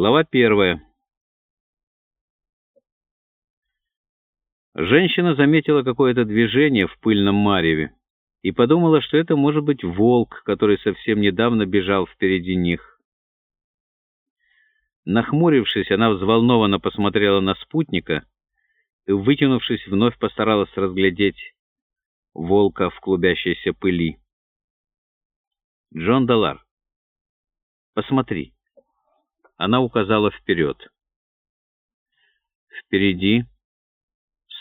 Глава первая. Женщина заметила какое-то движение в пыльном мареве и подумала, что это может быть волк, который совсем недавно бежал впереди них. Нахмурившись, она взволнованно посмотрела на спутника и, вытянувшись, вновь постаралась разглядеть волка в клубящейся пыли. «Джон Далар, посмотри». Она указала вперед. Впереди,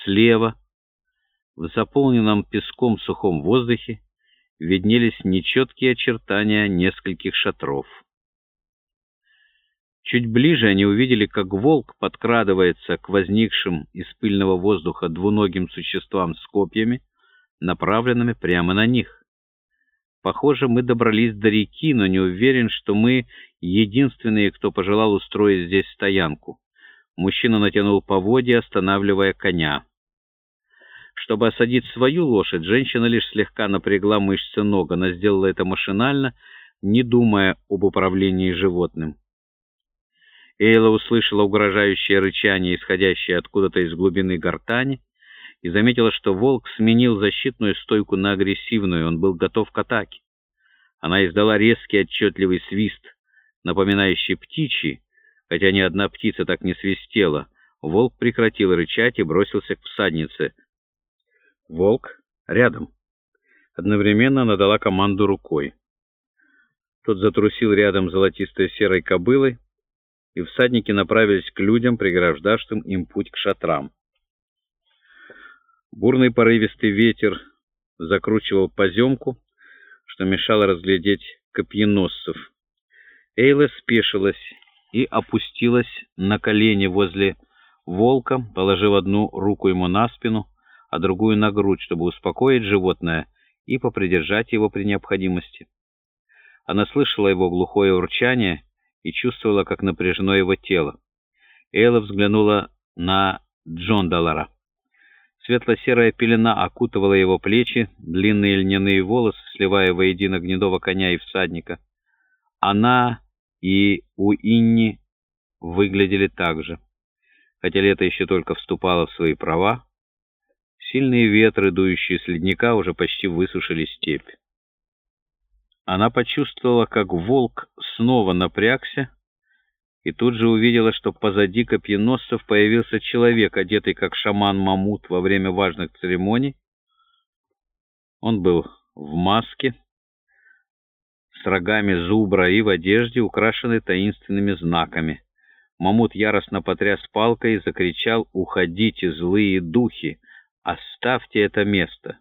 слева, в заполненном песком сухом воздухе виднелись нечеткие очертания нескольких шатров. Чуть ближе они увидели, как волк подкрадывается к возникшим из пыльного воздуха двуногим существам с копьями, направленными прямо на них. Похоже, мы добрались до реки, но не уверен, что мы единственные, кто пожелал устроить здесь стоянку. Мужчина натянул поводья, останавливая коня. Чтобы осадить свою лошадь, женщина лишь слегка напрягла мышцы ног. Она сделала это машинально, не думая об управлении животным. Эйла услышала угрожающее рычание, исходящее откуда-то из глубины гортани, и заметила, что волк сменил защитную стойку на агрессивную, он был готов к атаке. Она издала резкий отчетливый свист, напоминающий птичий, хотя ни одна птица так не свистела. Волк прекратил рычать и бросился к всаднице. Волк рядом. Одновременно она дала команду рукой. Тот затрусил рядом золотистой серой кобылой, и всадники направились к людям, преграждавшим им путь к шатрам. Бурный порывистый ветер закручивал поземку, что мешало разглядеть копьеносцев. Эйла спешилась и опустилась на колени возле волка, положив одну руку ему на спину, а другую на грудь, чтобы успокоить животное и попридержать его при необходимости. Она слышала его глухое урчание и чувствовала, как напряжено его тело. Эйла взглянула на Джон Даллара. Светло-серая пелена окутывала его плечи, длинные льняные волосы, сливая воедино гнедого коня и всадника. Она и Уинни выглядели так же. Хотя лето еще только вступало в свои права, сильные ветры, дующие с ледника, уже почти высушили степь. Она почувствовала, как волк снова напрягся, и тут же увидела, что позади копьеносцев появился человек, одетый как шаман-мамут во время важных церемоний. Он был в маске, с рогами зубра и в одежде, украшенной таинственными знаками. Мамут яростно потряс палкой и закричал «Уходите, злые духи! Оставьте это место!»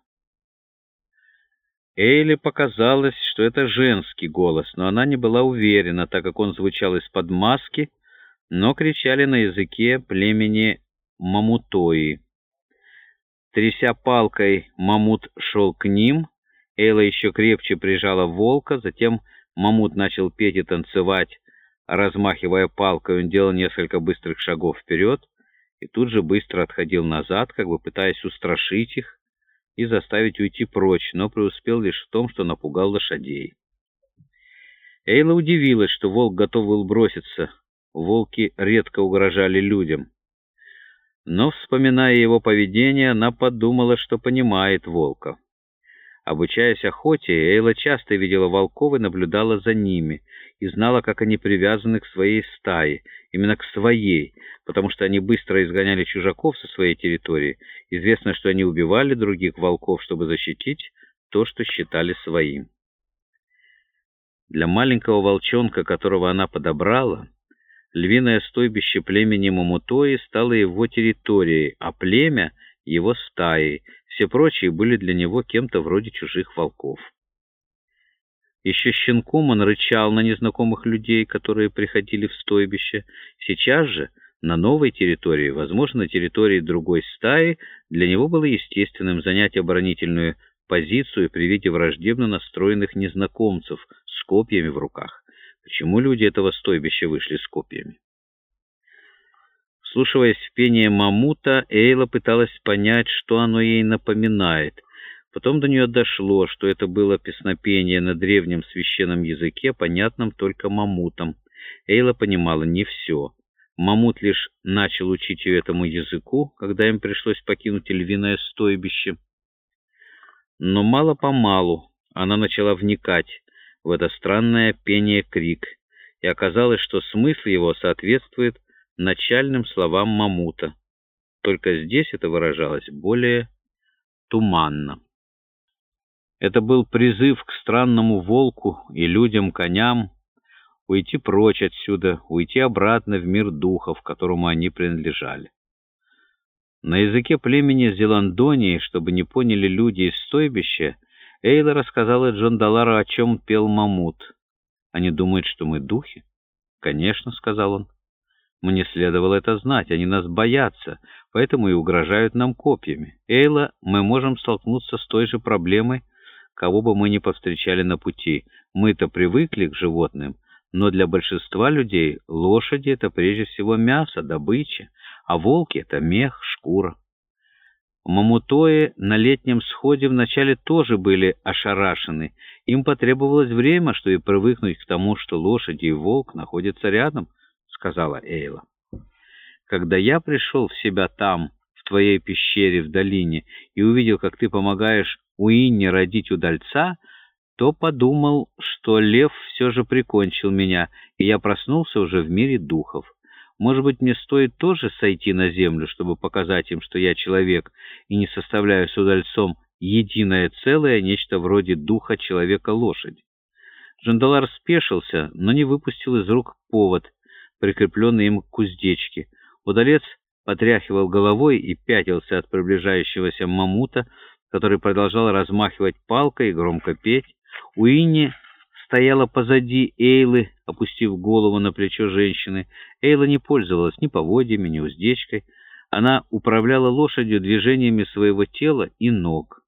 Эйли показалось, что это женский голос, но она не была уверена, так как он звучал из-под маски, но кричали на языке племени Мамутои. Тряся палкой, Мамут шел к ним, Эйла еще крепче прижала волка, затем Мамут начал петь и танцевать, размахивая палкой, он делал несколько быстрых шагов вперед и тут же быстро отходил назад, как бы пытаясь устрашить их, и заставить уйти прочь, но преуспел лишь в том, что напугал лошадей. Эйла удивилась, что волк готов был броситься. Волки редко угрожали людям. Но, вспоминая его поведение, она подумала, что понимает волка. Обучаясь охоте, Эйла часто видела волков и наблюдала за ними, и знала, как они привязаны к своей стае, именно к своей, потому что они быстро изгоняли чужаков со своей территории. Известно, что они убивали других волков, чтобы защитить то, что считали своим. Для маленького волчонка, которого она подобрала, львиное стойбище племени Мамутои стало его территорией, а племя — его стаей. Все прочие были для него кем-то вроде чужих волков. Еще щенком он рычал на незнакомых людей, которые приходили в стойбище. Сейчас же, на новой территории, возможно, на территории другой стаи, для него было естественным занять оборонительную позицию при виде враждебно настроенных незнакомцев с копьями в руках. Почему люди этого стойбища вышли с копьями? Слушаясь в пение мамута, Эйла пыталась понять, что оно ей напоминает. Потом до нее дошло, что это было песнопение на древнем священном языке, понятном только мамутам. Эйла понимала не все. Мамут лишь начал учить ее этому языку, когда им пришлось покинуть львиное стойбище. Но мало-помалу она начала вникать в это странное пение-крик, и оказалось, что смысл его соответствует начальным словам Мамута. Только здесь это выражалось более туманно. Это был призыв к странному волку и людям-коням, уйти прочь отсюда, уйти обратно в мир духов, которому они принадлежали. На языке племени Зеландонии, чтобы не поняли люди из стойбища, Эйла рассказала Джандалару, о чем пел Мамут. «Они думают, что мы духи?» «Конечно», — сказал он. «Мне следовало это знать, они нас боятся, поэтому и угрожают нам копьями. Эйла, мы можем столкнуться с той же проблемой, кого бы мы ни повстречали на пути. Мы-то привыкли к животным, но для большинства людей лошади — это прежде всего мясо, добыча, а волки — это мех, шкура. Мамутои на летнем сходе вначале тоже были ошарашены. Им потребовалось время, чтобы привыкнуть к тому, что лошади и волк находятся рядом, — сказала Эйла. Когда я пришел в себя там, в твоей пещере в долине, и увидел, как ты помогаешь Уинне родить удальца, то подумал, что лев все же прикончил меня, и я проснулся уже в мире духов. Может быть, мне стоит тоже сойти на землю, чтобы показать им, что я человек и не составляю с удальцом единое целое, нечто вроде духа человека-лошади. Жандалар спешился, но не выпустил из рук повод, прикрепленный им к уздечке. Удалец потряхивал головой и пятился от приближающегося мамута, который продолжал размахивать палкой и громко петь. Уинни стояла позади Эйлы, опустив голову на плечо женщины. Эйла не пользовалась ни поводьями, ни уздечкой. Она управляла лошадью движениями своего тела и ног.